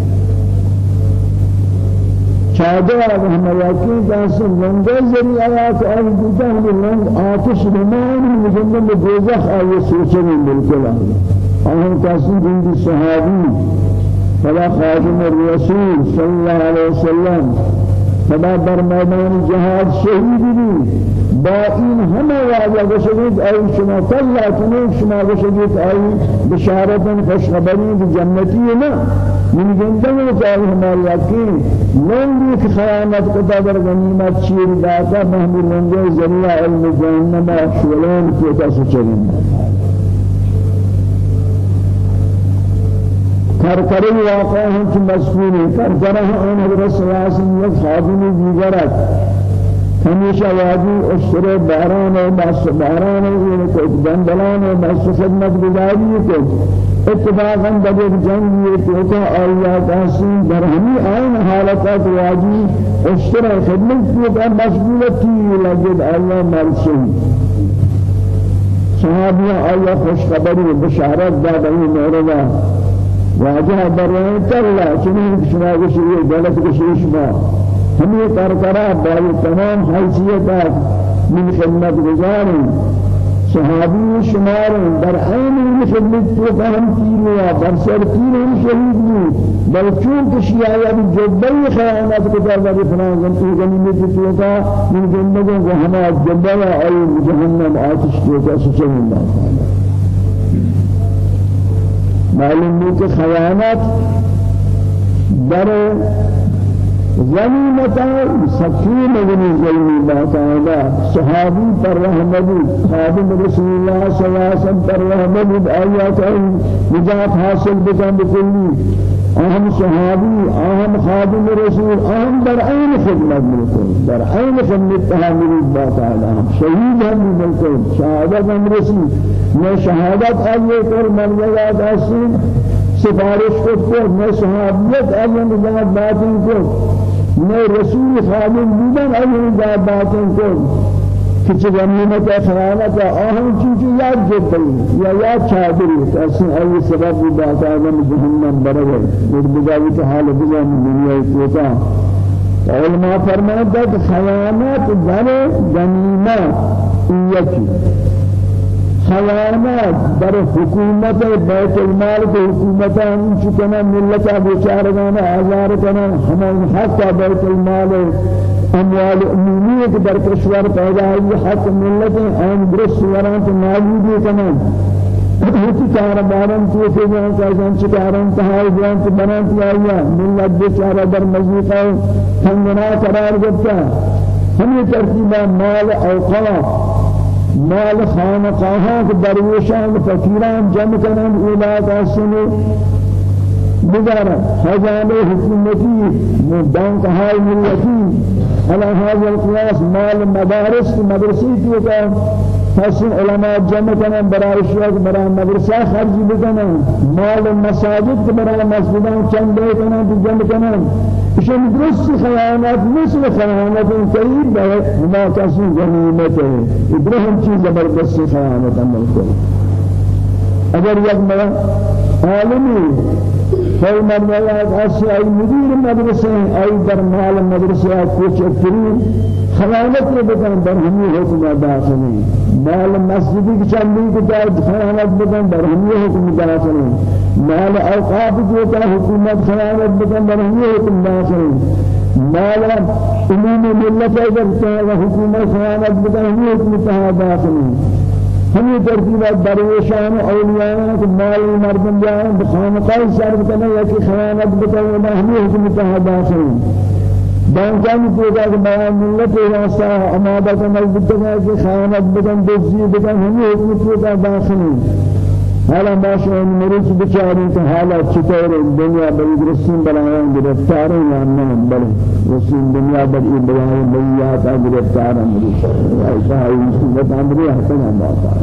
چادر ہم یقین جانسن لنگر ذریعہ آیات آئی دیتا ہم لنگ آتش رمان مجنب دوزخ آئی سوچنے بالکل آئی آہن کاسی دن صحابی فلا خادم الرسول صلى الله عليه وسلم فلا در میدان جهاد شهید بھی با این همه واجه بشید ای شما کلا کنید شما بشید ای بشارت خوشخبری جنتی نه من جندن جای ہماری یقین. لنگی کی خیانت قدا در غنیمت چیر داتا محمود لنگی ذریعہ علم جہنم شولون کیتا سچرین. کرکری واقع ہیں کہ مسئولی کرکرہ آن حضرت وسلم یک خادمی دیگرت ہمیشہ واجی اشتر باران و بس باران و دندلان و بس خدمت گزاری کو اتفاقا بدر جنگ یہ تو کا آیا تحسین در ہمی آئین حالتات واجی اشتر خدمت کو کا مسئولتی لگد اللہ مرسل صحابیہ آیا خوشخبری بشارت دا بہی موردا واجه برای تلا چنین شما گشی دولت گشی شما. ہمیں کارکرا بائی تمام حیثیت من خدمت گزاریں صحابی شمار در عین خدمت فهم تیر یا در سر تیر شہید نہیں بل چون کشی آیا بھی جبل خیانت کو در بڑی فلان گنتی غنیمت تو کا من زندگوں کو ہمیں جبل ای جہنم آتش کو کا سچن معلوم ہے کہ خیانت در غنیمت سکین غنی غنی باقاعدہ صحابی پر رحمت خادم رسول اللہ صلی اللہ علیہ وسلم پر رحمت آیا کہ نجات حاصل بکن بکلی. أهم صحابي أهم خادم الرسول أهم در أين خدمة ملكون در أين خدمة تحامل الله تعالى شهيد هم ملكون شهادة هم رسول ما شهادة أيه كل من يجاد أسين سفارش کو میں صحابیت ایم جواب باتیں کو میں رسول خادم بودن ایم جواب باتیں کو کچھ غنیمت خیانت آہم چیزی یاد جبلی یا یاد چادری أصلا ای سبب بات آدم جہنم برگر اور بجاوی کہ حال بجان دنیا کوتا علماء فرماتا کہ خیانت در غنیمت یکی خیانت در حکومت بیت المال کے حکومت ہم چکنا ملت بیچارگان آزار کنا ہمیں حق بیت المال اموال عمومی کے در کشور پیدا ہے حق ملت ہم درست ورانت موجود کنا ہوتی کار بارن تو سے جان کا جان چکارن تہائی جان تو بنان کیا ملت بیچارہ در مزیقہ تنگنا قرار دیتا ہمیں ترتیبہ مال اوقاف مال خانقاها که درویشان فقیران جمع کنند أولاد آسنه بگارن خزانه حکومتی بانک های ملتی على هذا القياس مال مدارس مدرسي تيجا فاسن علماء جمع کنن برای شیعه برای مدرسه خرج بکنن مال مساجد برای مسجدان چند کنن تو جمع کنن ایشان درست خیانت مثل خیانت قریب به ما کسی غنیمت ہے ابراہیم چیز زبردست خیانت عمل کرے اگر یک عالمی کوئی مرد ایسی ای مدیر مدرسے ای در مال مدرسے کچھ اترین خیانت یہ بکن در ہمی حکم داخلی. مال مسجدی کی چندی کی جائے خیانت بکن در ہمی حکم داخلی. مال اوقاف جو کا حکومت خیانت بکن در ہمی حکم داخلی. مال عموم ملت اگر حکومت خیانت بکن ہمی حکم داخلی. ہمیں ترتیبات درویشان اولیاء کے مال مردم جائیں بخانقاہ صرف کرنا یا کہ خیانت بتاؤ نہ ہمیں حکم تہادا سے بانجان کو جا کہ بیان ملت واسطہ امادہ کا مضبوط ہے کہ خیانت بدن دوزی بدن ہمیں حکم تہادا داخل حالا باشه این مریض بیچاره که حالا چطور دنیا بری رسیم بلایان گرفتار یا نه؟ بله. رسیم دنیا بری بلایان بیات گرفتار مریض ایسا ای مصیبت امری حسن باتا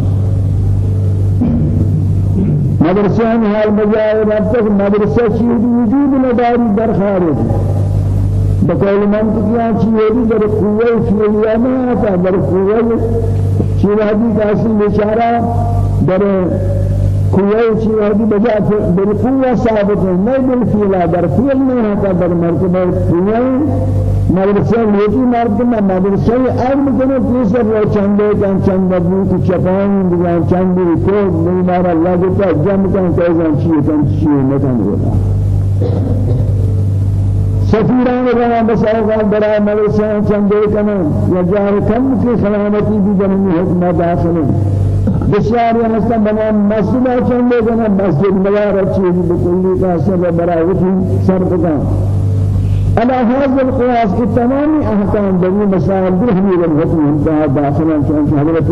مدرسه هم حال بجای رب مدرسه چیز وجود نداری در خارج. بقول منطقيا چیزی در قوه فعلیه نه در قوه چیزی کاسی بیچاره در کوئی چیز ہے بجا بالقوة ثابت ہے نہیں بالفعل در فعل نہیں ہوتا در مرتبہ کوئی مدرسہ لیتی مرتبہ مدرسہ علم کنو تیسر رو چندے کن چند بدو کی چپان دیگان چندی کو بیمار اللہ جتا جمع کن کیسان چیئے کن چیئے نکن ہوتا سفیران رہا بس اوقات برای مدرسہ چندے کنن یا جار کم کی سلامتی بھی جنمی حکمہ داخل ہے بسیاری هستن بنا مسجد چند بنا مسجد مدار چیز بکلی کا سر براوتی سر بکن على هذا القياس تمام أحكام بني مسائل برهمي والحكم انتهى داخلا كان حضرت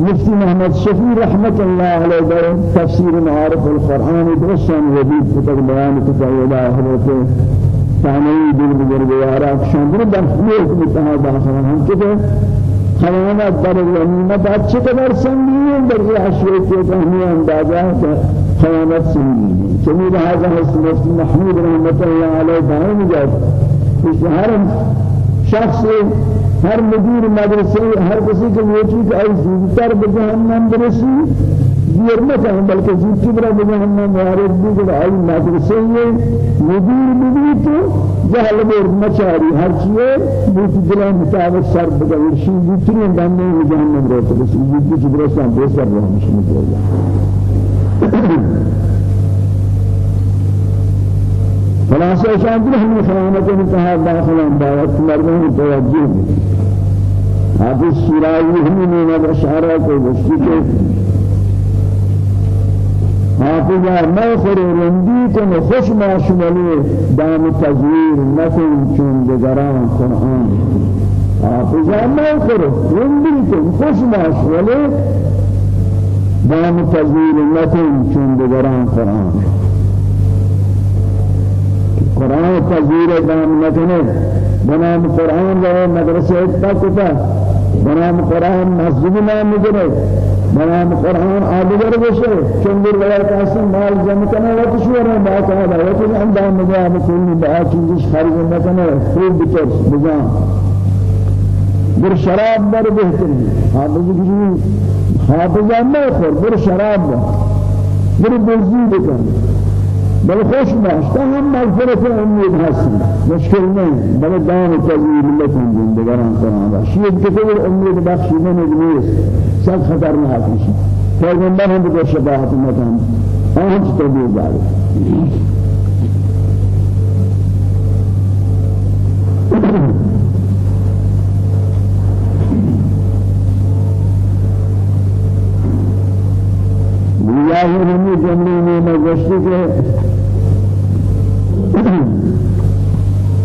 مفتي محمد شفيع رحمة الله عليه در تفسير معارف القرآن درسان وبيد كتب بيان كتاب الله حضرت ثانوي بالبزرگوارات شندر در حكم انتهى داخلا هم كده خیانت در غنیمت اچھے قدر سنگین ہے در یہ عشرے کے ہمیں اندازہ ہے خیانت سنگین ہے چنی لہذا حضرت محمود رحمت اللہ علیہ دائم جائے اس ہر شخص ہر مدیر مدرسے ہر کسی کے لیے چیز آی زودتر بجہنم برسی دیر نہ کہیں بلکہ زودتی برا بجہنم وارد بھی کہ ای مدرسے مدیر بھی تو جهل برد مچاری هر چیه بیت دلان مطابق سر بگیر شی بیتری اندامه جهنم رو تو بس بیت چی درستان بیسر رو همش میگوید خلاصہ شان دل ہم خیانت انتہا داخل انداز مردوں توجہ حافظ شیرازی ہم نے اشارہ کو گشتی کے حافظا موخر رندی کن خوش ما شمالی دام تزویر نکن چون دگران قرآن. حافظا موخر رندی کن خوش ما شمالی دام تزویر نکن چون دگران قرآن. قرآن تزویر دام نکنه. بنام قرآن رو مدرسه تکتا بنام قرآن مسجد نام نکنه بنام قرآن آدگر بشه. چندر ولا کسی مال جمع کنه و تشوره با تعالی و تو اندام نگاه بکنی با چیزش خرج نکنه خوب بترس بجان بر شراب بر بهترین حافظ کسی حافظ ما خور بر شراب بر بزی بکن. بل خوش باش هم مغفرت امید هستن. مشکل نہیں بل دان تزویر ملت زندگان قرآن را شید کتب امید بخشیدن نیست. سب خطرناک میشه. پیغمبر هم به شباهت مکان. آن چطور بیداره ظاهر ہمیں جملے میں مجھتے کہ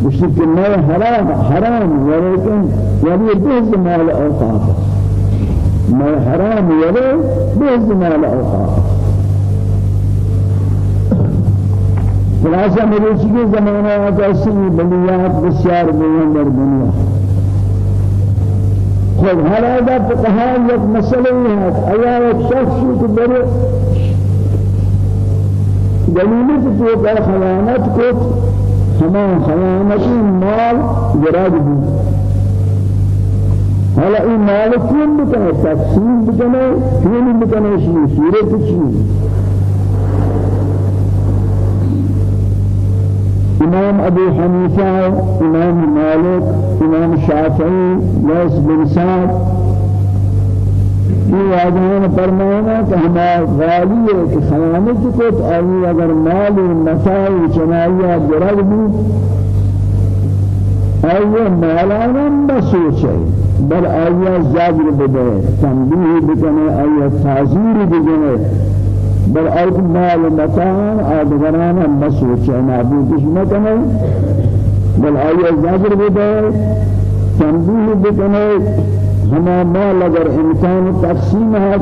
مشرك ما حرام حرام ولكن يعني بهز مال أوقات ما حرام ولا بهز مال أوقات خلاصہ مروچی کے زمانہ آتا اسی بلیات بسیار بیان در دنیا. خود حالا دا فقہا یک مسئلہ ہے ایا ایک شخص کو بڑے دلیل تو پر خیانت کو ہمان خیانت مال گراد بھی حالا این مال کیم بکنه؟ تقسیم بکنه؟ کیم بکنه؟ شی صورت چی؟ امام ابو حنیفہ امام مالک امام شافعی لیس بن سعد یہ واجہان فرمانا کہ ہمارا غالی ہے کہ خیانت کو آئی اگر مال مسائل چنائیہ جرد بھی آئیے مالانا بسوچے بل آئیے زاجر بدے تنبیہ بکنے آئیے تعزیر بکنے بل آئیے مال متان آدگرانا بسوچے معبودش مکنے بل آئیے زاجر بدے تنبیہ بکنے ہما مال اگر امکان تقسیم ہے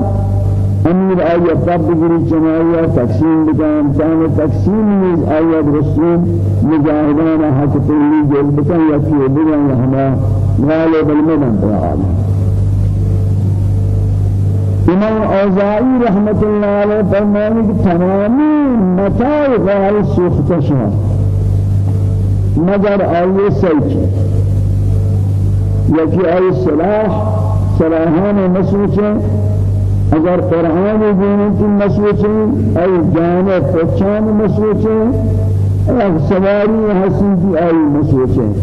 امیر آیا تب بگری چنایا تقسیم بکا امکان تقسیم نیز آیا رسول مجاہدان حق تلی جل بکا یا کیو بگا ہما غالب المدن پر آدم امام اوزائی رحمت اللہ علیہ فرمانے کہ تمامی متاع غال سوختشا مگر آئیے سیچے یکی آئی صلاح صلاحان مسوچیں اگر قرآن دینی مسوچیں ای جانب پچان مسوچیں اگر سواری حسن کی آئی مسوچیں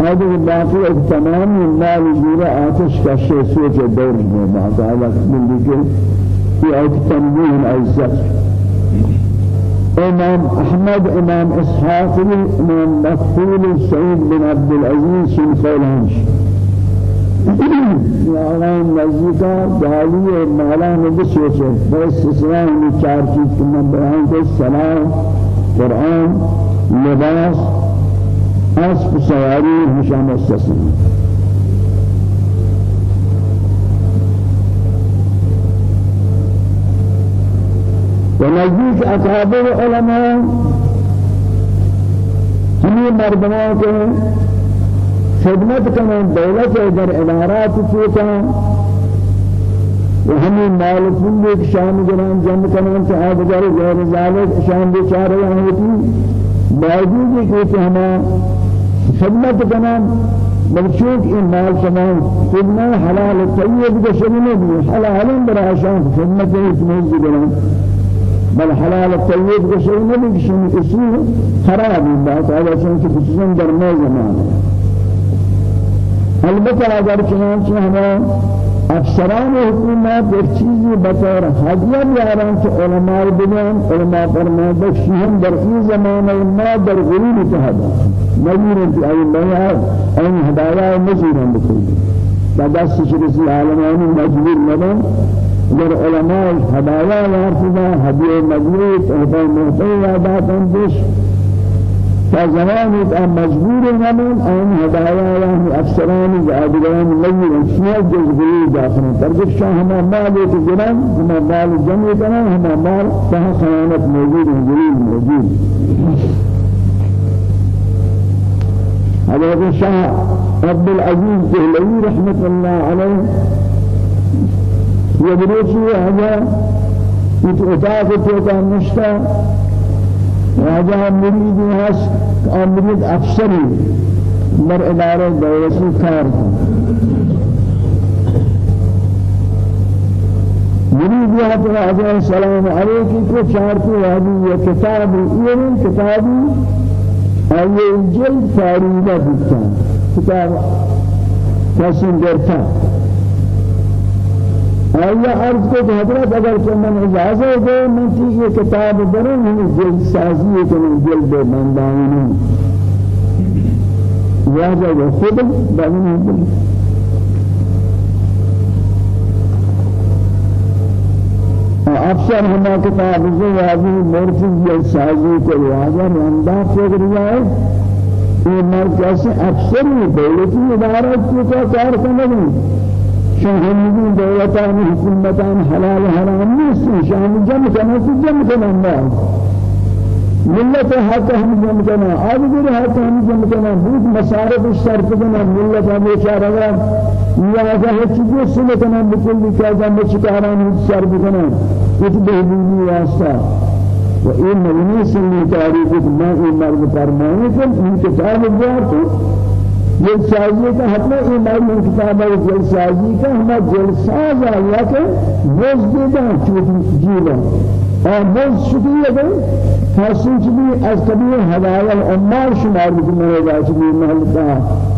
هذا باقي تمام مال جورا آتش کا شيء سوچ دور میں باقا وقت من دیگر في آیت تنبیه العزت امام احمد امام اسحاق امام مقبول سعيد بن عبد العزيز شن قولانش آن نزدیکا جالی مالا میں سوچے بس اسلام میں چار چیز کہ میں بیان کو سلام قرآن لباس اسب سواری ہشام السسن ونزدیک اصحاب العلماء ہمیں مردمان کے خدمت کرنا دولت در ادارات چوتا وهمي مال كل شام جنان جمع کرنا چاہے بجارے غیر ذالک شام بیچارے ہوتی باوجود کہ ہما خدمت کرنا بلچوک این مال تمام خدمت حلال طیب شامل بھی حلال برای شام خدمت اتمام کرنا بل حلال طیب کے شامل بھی شامل اصول خراب بات ہے کہ خصوصا در میں زمانہ البته اگر چنانچه ہمیں افسران حکومت ایک چیزی بطور حدیہ بیارن کہ علماء بنیان علماء فرمائے شیہم در ای زمانہ ما در غرور تہدا مجبور کہ ای بیان این ہدایہ مجبور ہم بکلی بدست شرسی عالمانی مجبور مدن در علماء ہدایہ یارتنا ہدیہ مجبور تہدا محتوی یادات تا مجبور نمون آن هدايا يعني أفسران جادگان لگی اشیاء جذبی داخل. شاه ہما مال ایک جنان ہما مال جمع کرنا ہما مال تها خیانت موجود ہے جلیل موجود. حضرت شاه عبد العزيز دهلوي رحمة الله عليه يدرسي هذا اتعاق توقع نشتا وهذا مريد هاس مريد أفسري در إدارة دولتي كار مريد يا تو السلام عليكم کو چارتی هذه یہ کتاب یہ کتابی أي الجلد فاريدة بكتا كتاب كاسم درتا آیا عرض کو حضرت اگر کہ من اجازت دے من چیز یہ کتاب بروں ہم جلد سازی ہے کہ من جلد بندائیں واجہ خود بنی افسر ہما کتاب سے واضح مرتضی یا سازی کو واضح رندہ فکر جائے یہ مرکز افسر ہی دولتی ادارت کو کار کرنے شاہنی دولتان حکومتان حلال حرام نیست شاہن جمع کرنا تو جمع کرنا ملت حق ہم جمع کرنا بھی حق ہم جمع کرنا بود مسارف شرط کرنا ملت ہم بیچارہ نیازہ ہے چیزیں سنے کرنا بکل کیا جمع چکاران شر بکنا کچھ بہبودی واسطہ و این مدنی سنی تاریخ میں این مرد فرمانے کہ ان کتاب بیار تو چاہیے کہ حتما این مرد کتاب ہے جل سازی کا ہمیں جل ساز آیا کہ بوز دیدہ چوتی جیلا اور بوز شکریہ ہے حاصل چبی از کبیر هدايا العمال شمار بکن رہا چبی محلتا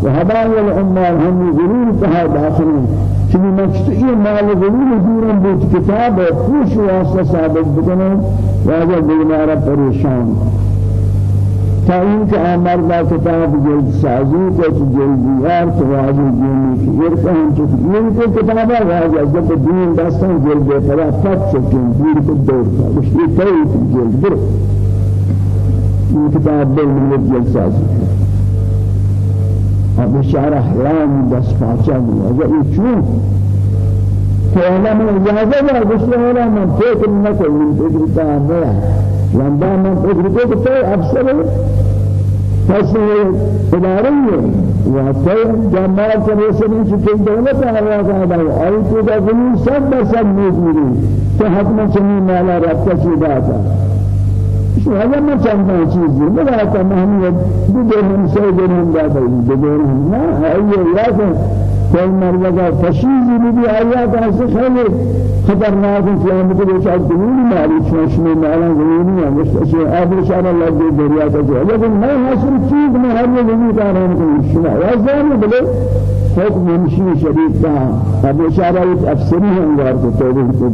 و هدايا العمال هم ضرور داخلين چبی مچت ای مال ضرور دورم بود کتاب پوش واسطہ ثابت بکنن واجہ بیمارہ پریشان. تا این که آمر با کتاب جلد سازی کو جلدیار تو واجہ جیمی کی ارکہ ہم چکی این کو کتابہ واجہ جب دین دستان جلد پرا پت چکن دیر کو دور کا مشتی تیت جلد برو این کتاب دل ملت جلد سازی اب اشارہ حرام دست پاچا بھی اگر یہ چون أنا من اجازه لا گوشت والا من فکر نکنم فکر تا نیا لندا من فکر کو کہ تو افسر فصل ادارے و تو جماعت کے رسول کی دولت ہے آزاد ہے اور تو کا زمین سب ہے تو حکم چنی مالا رابطہ کی بات ہے هذا ما كان چیزی بلا تمامی دو دو سه دو هم داده دو دو هم نه ایه یاد کوئی مرد فشیزی بھی آیا کہ خیلی خطرناک قیامت کے ساتھ دنیا مالی چوش میں مالا زمینی ہے مستشی آب شان اللہ کے دریا کا جو لیکن میں حاصل چیز میں ہر یہ نہیں کہہ رہا ہوں شما زمان بلے حکم منشی شریف کا اب اشارہ ہے کو کو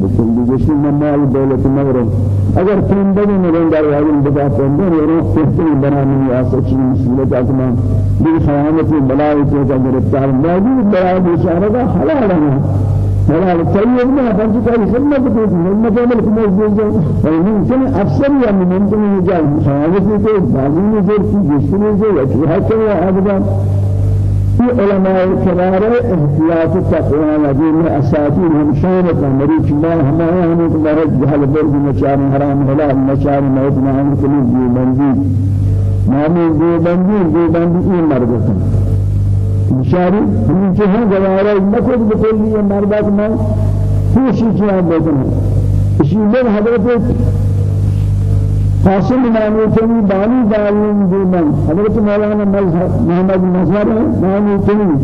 میں مال دولت مغرب اگر تین بڑی مرندار والی بدا پندے وہ کہتے ہیں بنانی آسچی مسئلت آتمان بھی خیانت بلائی کو گرفتار. موجود بلائی اشارہ کا حلال. ہے حلال طيب ما فرج كاري خدمة بتوجه خدمة كامل كم يجوز فممكن أفسر يا ممكن يجاز حاجة في بعضين يجوز في جسم يجوز يجوز هكذا هذا في علماء الكبار احتياط التقوى. الذين أساتين هم شانة مريض ما هم هم كبار جهل برد مشار حرام حلال. مشار موت دي بندي ما من دي بندي دي بندي إيه مرد مشاری ہم جو ہیں گوارا مکر بکلی یہ مردات میں خوشی کیا بیتن اسی لئے حضرت قاسم نامی تنی بانی دارین دیمن. حضرت مولانا محمد مظہر نامی تنی.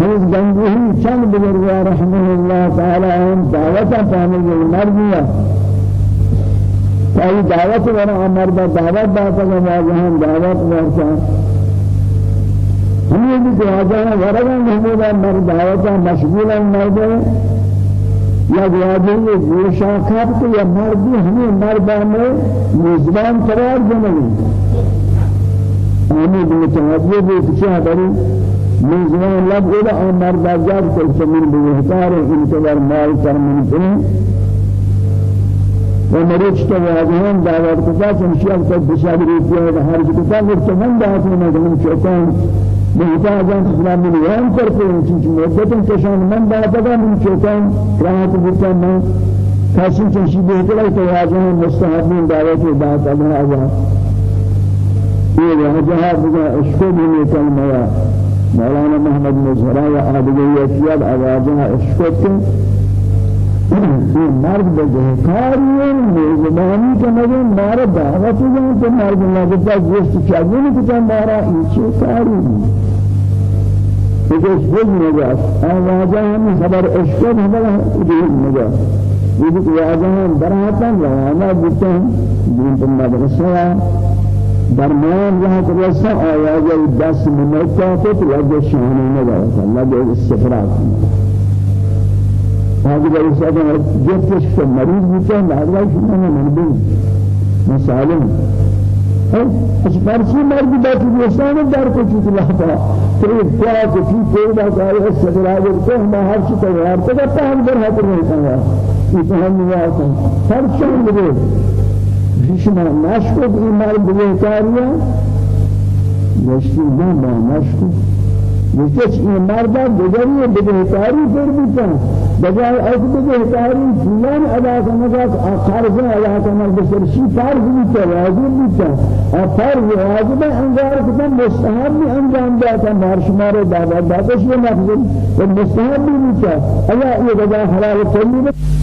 حضرت گنگوہی چند بزرگا رحمه اللہ تعالی ہم دعوتا پانے گئے مردیا تاہی دعوت ورہ مردہ دعوت گا واضحان دعوت ورسا ہمیں بھی جوازہ ورگا محمودہ مرد دعوتا مشغولا مرد یا جوازہ یہ گوشا کھپت یا مردی ہمیں مردہ میں میزبان قرار دنے ہمیں بھی متوجہ بھی کچھ بری میزبان لب اولا اور مردہ جاب کو سمین بہتار انتظار مال کرمن کنیں و مریض تو واجهان دعوت کتا چنشیال تو بشاری روپیه هر جکتا ورتمن دعوت من چوکان بهتا جان اسلام من يوم کرتے ہیں چیز مدت کشان من بعد کا من راحت بوتا میں کاشی چیز بہتر ہے تو واجہ مستحبین دعوت دعوت اللہ آزاد یہ وجہ بگا اشکو بھی کلمہ مولانا محمد مظہرہ یا اتیاد آوازہ اشکو کے یہ مرد بجہکاری میزبانی کے مجھے مارا دعوت جان تو مرد پاس گوشت چاہیے نہیں کہ مارا ایچے کاری یہ خود نجات آوازہ ہم خبر اشکو ہمارا دیر نجات یہ بھی آوازہ ہم براتا روانہ بوتے ہیں دین پر مدرسہ درمیان راه رسا آیا جای دست منتا تو لگه شانه ندارد لگه استفراغ هذا جای ساده جتش که مریض میشه مردای شما نمیدون مسالم اس پرسی مرد باتی دوستان در کو چیز لحظه؟ تو کیا کو چیز پیدا کرے استفراغ کو ہم ہر چیز تیار تو کرتا ہم در حاضر رہتا ہے یہ ہم نہیں آتا ہر چیز شما مشکوک این مرد بزرگتاریه نشتی نه با مشکوک. نشتش این مرد دیگری بزرگتاری پر بیتن. بجای از بزرگتاری فلان ادا کنه که قرض ادا کنه بسر شی فرض بیتن واجب بیتن. فرض واجب انگار کتن مستحب انجام داتا مار شما رو دعوت دادش مخزن و مستحب بیتن. ایا یہ جگہ حلال کلی